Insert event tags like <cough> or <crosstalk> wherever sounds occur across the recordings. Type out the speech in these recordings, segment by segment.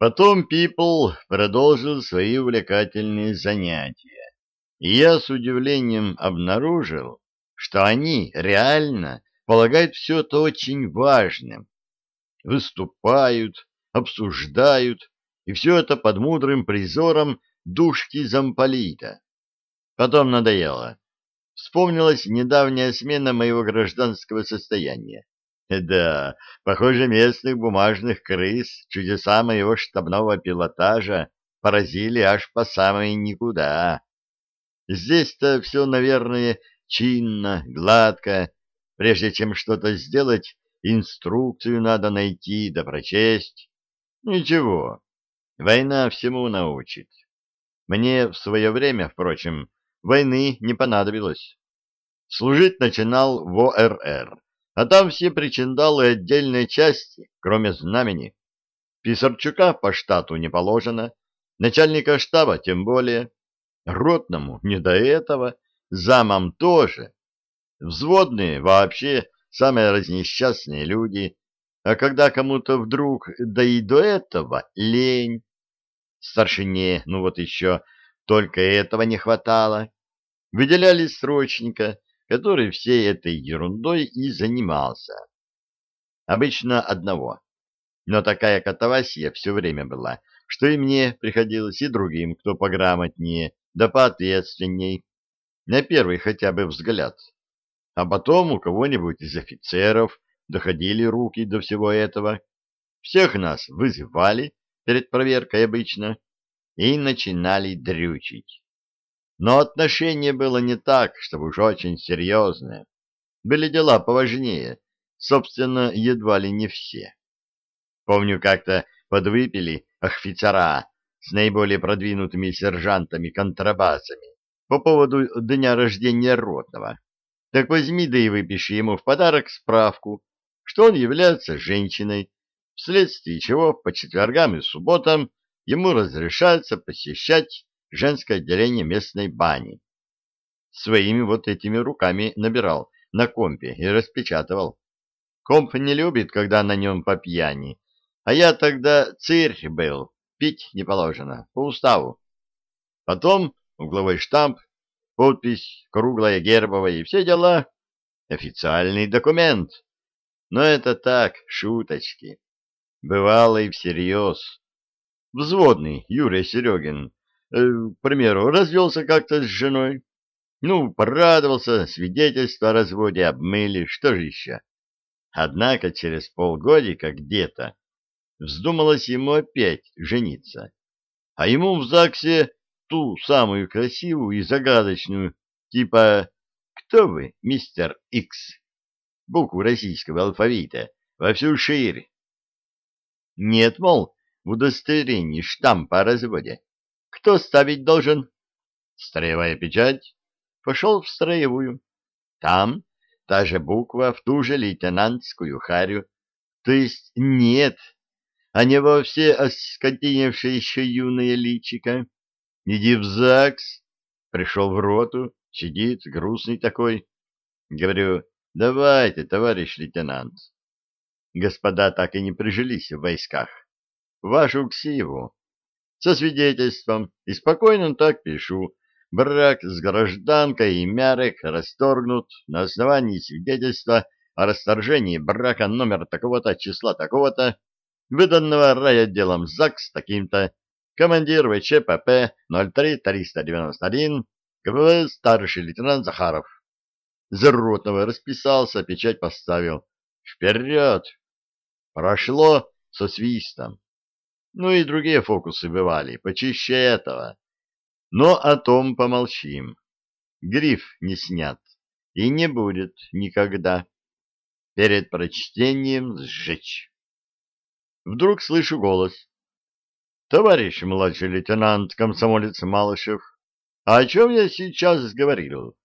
Потом Пипл продолжил свои увлекательные занятия, и я с удивлением обнаружил, что они реально полагают все это очень важным. Выступают, обсуждают, и все это под мудрым призором душки замполита. Потом надоело. Вспомнилась недавняя смена моего гражданского состояния. <laughs> Да, похоже, местных бумажных крыс чудеса моего штабного пилотажа поразили аж по самое никуда. Здесь-то все, наверное, чинно, гладко. Прежде чем что-то сделать, инструкцию надо найти да прочесть. Ничего, война всему научит. Мне в свое время, впрочем, войны не понадобилось. Служить начинал в ОРР а там все причиндалы отдельной части, кроме знамени. Писарчука по штату не положено, начальника штаба тем более, ротному не до этого, замам тоже. Взводные вообще самые разнесчастные люди, а когда кому-то вдруг, да и до этого, лень. Старшине, ну вот еще, только этого не хватало. Выделяли срочника, который всей этой ерундой и занимался. Обычно одного. Но такая катавасия все время была, что и мне приходилось, и другим, кто пограмотнее, да поответственней, на первый хотя бы взгляд. А потом у кого-нибудь из офицеров доходили руки до всего этого. Всех нас вызывали перед проверкой обычно и начинали дрючить. Но отношение было не так, чтобы уж очень серьезное. Были дела поважнее, собственно, едва ли не все. Помню, как-то подвыпили офицера с наиболее продвинутыми сержантами-контрабасами по поводу дня рождения ротного. Так возьми да и выпиши ему в подарок справку, что он является женщиной, вследствие чего по четвергам и субботам ему разрешается посещать женское отделение местной бани. Своими вот этими руками набирал на компе и распечатывал. Комп не любит, когда на нем по пьяни, а я тогда цирь был, пить не положено, по уставу. Потом угловой штамп, подпись круглая гербовая и все дела. Официальный документ. Но это так, шуточки. Бывало и всерьез. Взводный Юрий Серегин к примеру, развелся как-то с женой. Ну, порадовался, свидетельство о разводе обмыли, что же еще? Однако через полгодика где-то вздумалось ему опять жениться. А ему в ЗАГСе ту самую красивую и загадочную, типа «Кто вы, мистер Икс?» букву российского алфавита во всю ширь. Нет, мол, в удостоверении штампа о разводе. Кто ставить должен? Строевая печать. Пошел в строевую. Там та же буква в ту же лейтенантскую харю. То есть нет, а не во все оскотиневшее еще юное личико. Иди в ЗАГС. Пришел в роту, сидит, грустный такой. Говорю, давайте, товарищ лейтенант. Господа так и не прижились в войсках. Вашу ксиву со свидетельством, и спокойно так пишу. Брак с гражданкой и Мярек расторгнут на основании свидетельства о расторжении брака номер такого-то числа такого-то, выданного райотделом ЗАГС таким-то, командир ВЧПП 03391, КВВ старший лейтенант Захаров. Заротного расписался, печать поставил. Вперед! Прошло со свистом. Ну и другие фокусы бывали, почище этого. Но о том помолчим. Гриф не снят и не будет никогда. Перед прочтением сжечь. Вдруг слышу голос. «Товарищ младший лейтенант, комсомолец Малышев, а о чем я сейчас говорил?»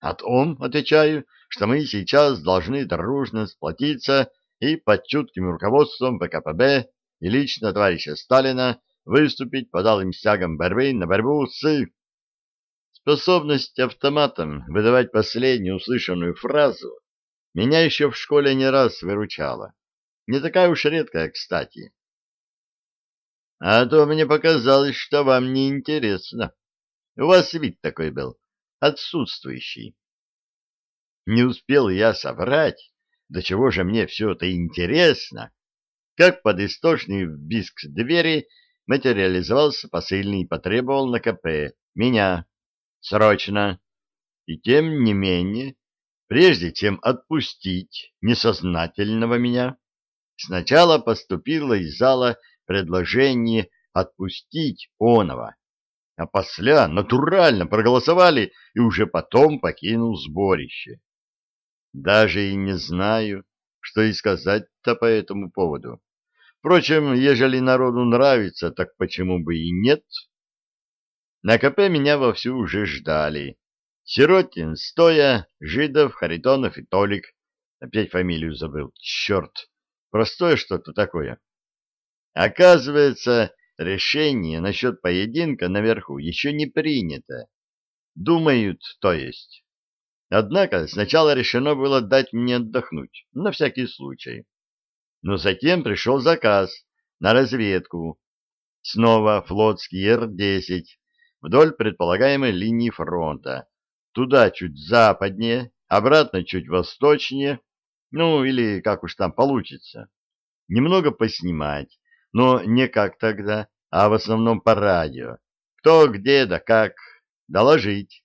«О том, — отвечаю, — что мы сейчас должны дружно сплотиться и под чутким руководством ВКПБ и лично товарища Сталина выступить под алым стягом борьбы на борьбу с... Способность автоматом выдавать последнюю услышанную фразу меня еще в школе не раз выручала. Не такая уж редкая, кстати. А то мне показалось, что вам не интересно. У вас вид такой был, отсутствующий. Не успел я соврать, до чего же мне все это интересно, как под истошный визг двери материализовался посыльный и потребовал на КП меня. Срочно. И тем не менее, прежде чем отпустить несознательного меня, сначала поступило из зала предложение отпустить оного, а после натурально проголосовали и уже потом покинул сборище. Даже и не знаю, что и сказать-то по этому поводу. Впрочем, ежели народу нравится, так почему бы и нет? На КП меня вовсю уже ждали. Сиротин, Стоя, Жидов, Харитонов и Толик. Опять фамилию забыл. Черт! Простое что-то такое. Оказывается, решение насчет поединка наверху еще не принято. Думают, то есть. Однако сначала решено было дать мне отдохнуть, на всякий случай. Но затем пришел заказ на разведку. Снова флотский Р-10 вдоль предполагаемой линии фронта. Туда чуть западнее, обратно чуть восточнее, ну или как уж там получится. Немного поснимать, но не как тогда, а в основном по радио. Кто где да как, доложить.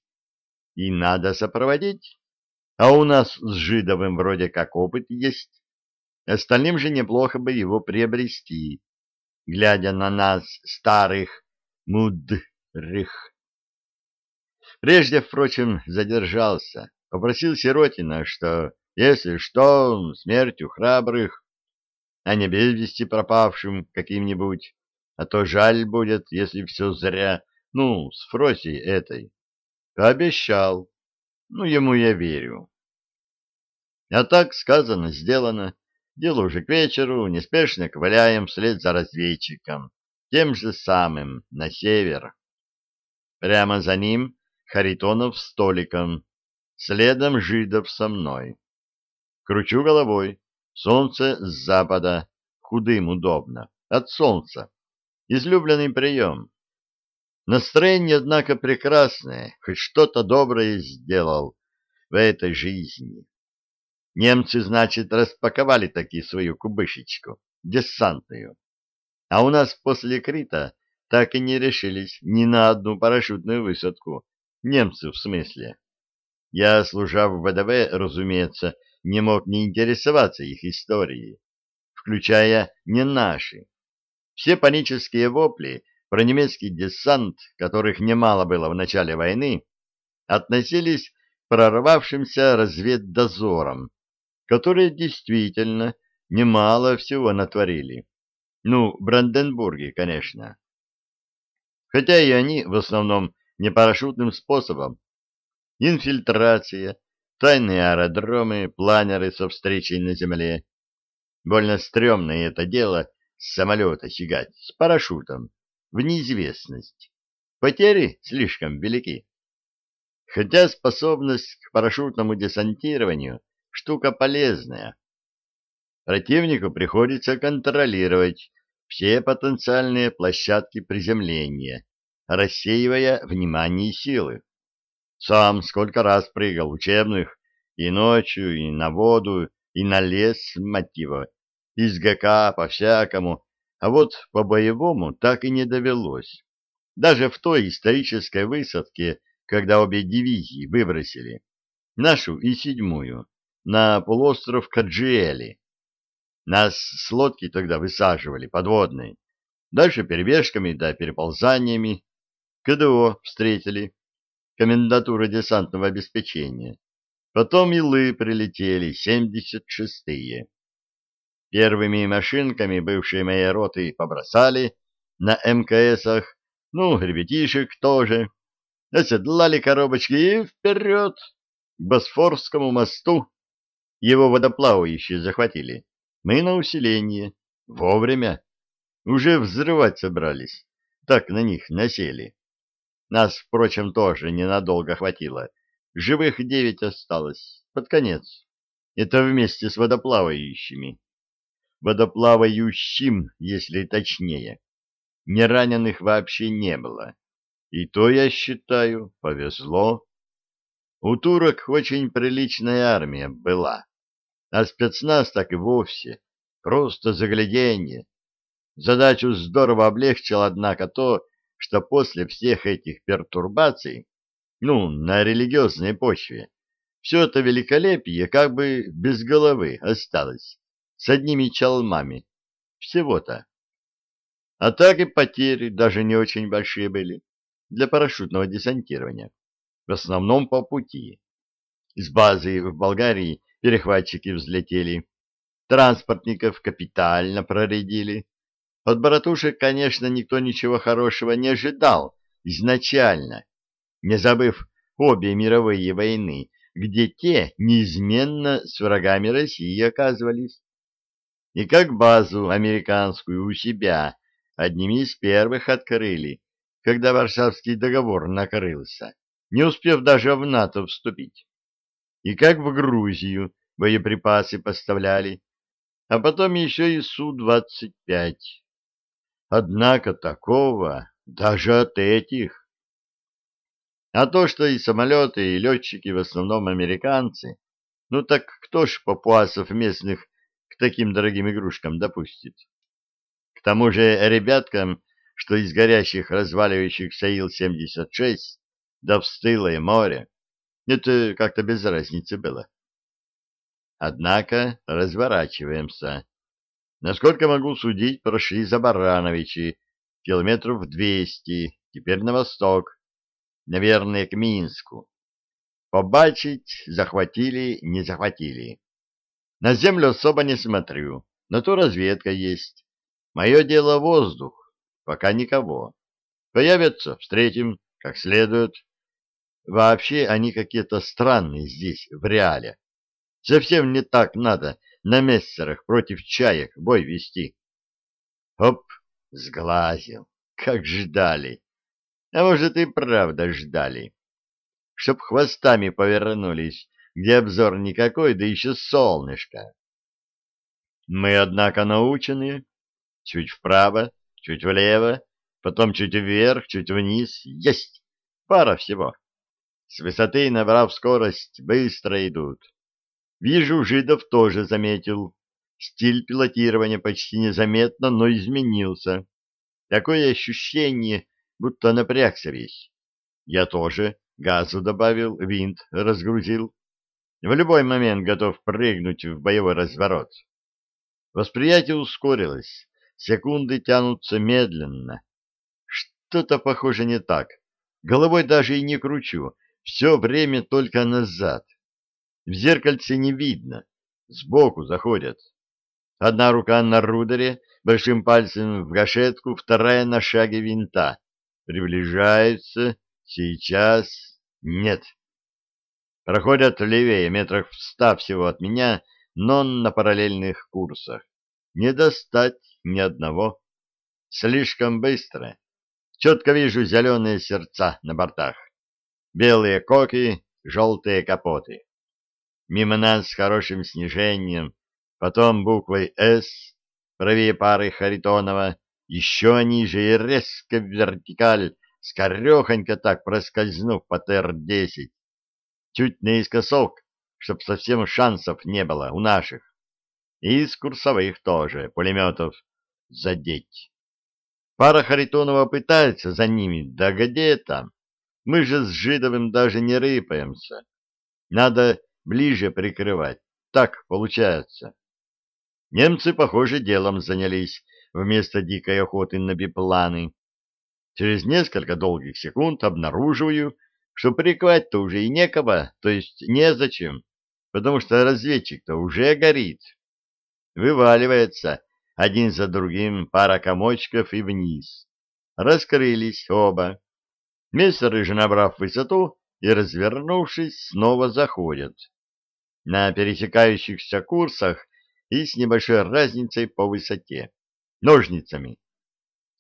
И надо сопроводить. А у нас с Жидовым вроде как опыт есть. Остальным же неплохо бы его приобрести, глядя на нас, старых, мудрых. Прежде, впрочем, задержался, попросил Сиротина, что, если что, смертью храбрых, а не без вести пропавшим каким-нибудь, а то жаль будет, если все зря, ну, с Фросей этой. Пообещал. Ну, ему я верю. А так сказано, сделано. Дело уже к вечеру, неспешно ковыляем вслед за разведчиком, тем же самым, на север. Прямо за ним Харитонов с столиком, следом Жидов со мной. Кручу головой, Солнце с запада, худым удобно, от солнца. Излюбленный прием. Настроение, однако, прекрасное, хоть что-то доброе сделал в этой жизни. Немцы, значит, распаковали таки свою кубышечку, десантную. А у нас после Крита так и не решились ни на одну парашютную высадку. Немцы, в смысле. Я, служа в ВДВ, разумеется, не мог не интересоваться их историей, включая не наши. Все панические вопли про немецкий десант, которых немало было в начале войны, относились к прорвавшимся разведдозорам, которые действительно немало всего натворили. Ну, Бранденбурге, конечно. Хотя и они в основном не парашютным способом. Инфильтрация, тайные аэродромы, планеры со встречей на земле. Больно стрёмное это дело с самолета сигать, с парашютом, в неизвестность. Потери слишком велики. Хотя способность к парашютному десантированию — штука полезная. Противнику приходится контролировать все потенциальные площадки приземления, рассеивая внимание и силы. Сам сколько раз прыгал учебных и ночью, и на воду, и на лес, его, из ГК по-всякому, а вот по-боевому так и не довелось. Даже в той исторической высадке, когда обе дивизии выбросили, нашу и седьмую, на полуостров Каджиэли. Нас с лодки тогда высаживали, подводной. Дальше перебежками да переползаниями. КДО встретили комендатура десантного обеспечения. Потом илы прилетели, 76-е. Первыми машинками бывшие мои роты побросали на МКСах, ну, ребятишек тоже. Оседлали коробочки и вперед, к Босфорскому мосту. Его водоплавающие захватили. Мы на усиление. Вовремя. Уже взрывать собрались. Так на них насели. Нас, впрочем, тоже ненадолго хватило. Живых девять осталось, под конец. Это вместе с водоплавающими. Водоплавающим, если точнее. ни раненых вообще не было. И то, я считаю, повезло. У турок очень приличная армия была, а спецназ так и вовсе, просто загляденье. Задачу здорово облегчил, однако, то, что после всех этих пертурбаций, ну, на религиозной почве, все это великолепие как бы без головы осталось, с одними чалмами. Всего-то. А так и потери даже не очень большие были для парашютного десантирования, в основном по пути. С базы в Болгарии перехватчики взлетели, транспортников капитально проредили. От баратушек, конечно, никто ничего хорошего не ожидал изначально, не забыв обе мировые войны, где те неизменно с врагами России оказывались. И как базу американскую у себя одними из первых открыли, когда Варшавский договор накрылся, не успев даже в НАТО вступить. И как в Грузию боеприпасы поставляли, а потом еще и Су-25. Однако такого даже от этих. А то, что и самолеты, и летчики в основном американцы, ну так кто ж папуасов местных к таким дорогим игрушкам допустит? К тому же ребяткам, что из горящих разваливающихся Ил-76 да в стылое море, это как-то без разницы было. Однако разворачиваемся. Насколько могу судить, прошли за Барановичи километров двести, теперь на восток, наверное, к Минску. Побачить захватили, не захватили. На землю особо не смотрю, но то разведка есть. Мое дело воздух, пока никого. Появятся, встретим, как следует. Вообще они какие-то странные здесь, в реале. Совсем не так надо на мессерах против чаек бой вести. Оп, сглазил, как ждали. А может и правда ждали. Чтоб хвостами повернулись, где обзор никакой, да еще солнышко. Мы, однако, наученные. Чуть вправо, чуть влево, потом чуть вверх, чуть вниз. Есть! Пара всего. С высоты, набрав скорость, быстро идут. Вижу, жидов тоже заметил. Стиль пилотирования почти незаметно, но изменился. Такое ощущение, будто напрягся весь. Я тоже газу добавил, винт разгрузил. В любой момент готов прыгнуть в боевой разворот. Восприятие ускорилось. Секунды тянутся медленно. Что-то, похоже, не так. Головой даже и не кручу. Все время только назад. В зеркальце не видно. Сбоку заходят. Одна рука на рудере, большим пальцем в гашетку, вторая на шаге винта. Приближается. Сейчас. Нет. Проходят левее, метрах в ста всего от меня, но на параллельных курсах. Не достать ни одного. Слишком быстро. Четко вижу зеленые сердца на бортах. Белые коки, желтые капоты. Мимо нас с хорошим снижением, потом буквой «С», правее пары Харитонова, еще ниже и резко в вертикаль, скорехонько так проскользнув по ТР-10. Чуть наискосок, чтоб совсем шансов не было у наших. И из курсовых тоже, пулеметов, задеть. Пара Харитонова пытается за ними, да где там? Мы же с Жидовым даже не рыпаемся. Надо ближе прикрывать. Так получается. Немцы, похоже, делом занялись вместо дикой охоты на бипланы. Через несколько долгих секунд обнаруживаю, что прикрывать-то уже и некого, то есть незачем, потому что разведчик-то уже горит. Вываливается один за другим пара комочков и вниз. Раскрылись оба. Мессеры же, набрав высоту и развернувшись, снова заходят. На пересекающихся курсах и с небольшой разницей по высоте. Ножницами.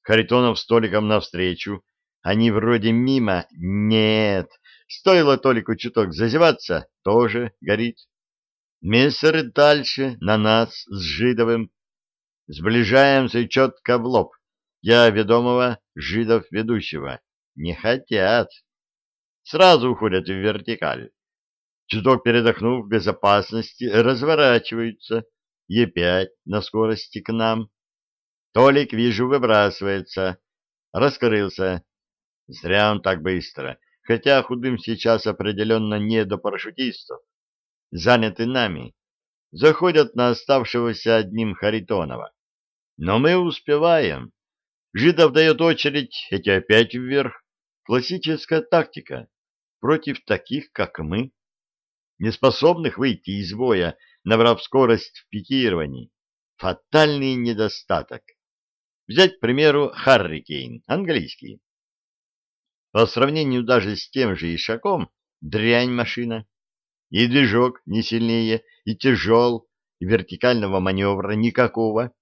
Харитонов столиком навстречу. Они вроде мимо. Нет. Стоило Толику чуток зазеваться, тоже горит. Мессеры дальше, на нас, с Жидовым. Сближаемся четко в лоб. Я ведомого жидов ведущего. Не хотят. Сразу уходят в вертикаль. Чуток передохнув в безопасности, разворачиваются и опять на скорости к нам. Толик, вижу, выбрасывается. Раскрылся. Зря он так быстро, хотя худым сейчас определенно не до парашютистов. Заняты нами. Заходят на оставшегося одним Харитонова. Но мы успеваем. Жидов дает очередь, эти опять вверх. Классическая тактика против таких, как мы неспособных выйти из боя, набрав скорость в пикировании. Фатальный недостаток. Взять, к примеру, Харрикейн, английский. По сравнению даже с тем же Ишаком, дрянь машина. И движок не сильнее, и тяжел, и вертикального маневра никакого,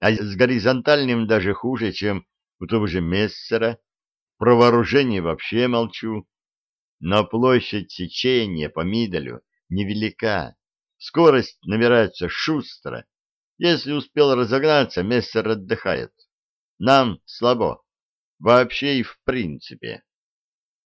а с горизонтальным даже хуже, чем у того же Мессера. Про вооружение вообще молчу но площадь сечения по Миделю невелика. Скорость набирается шустро. Если успел разогнаться, мессер отдыхает. Нам слабо. Вообще и в принципе.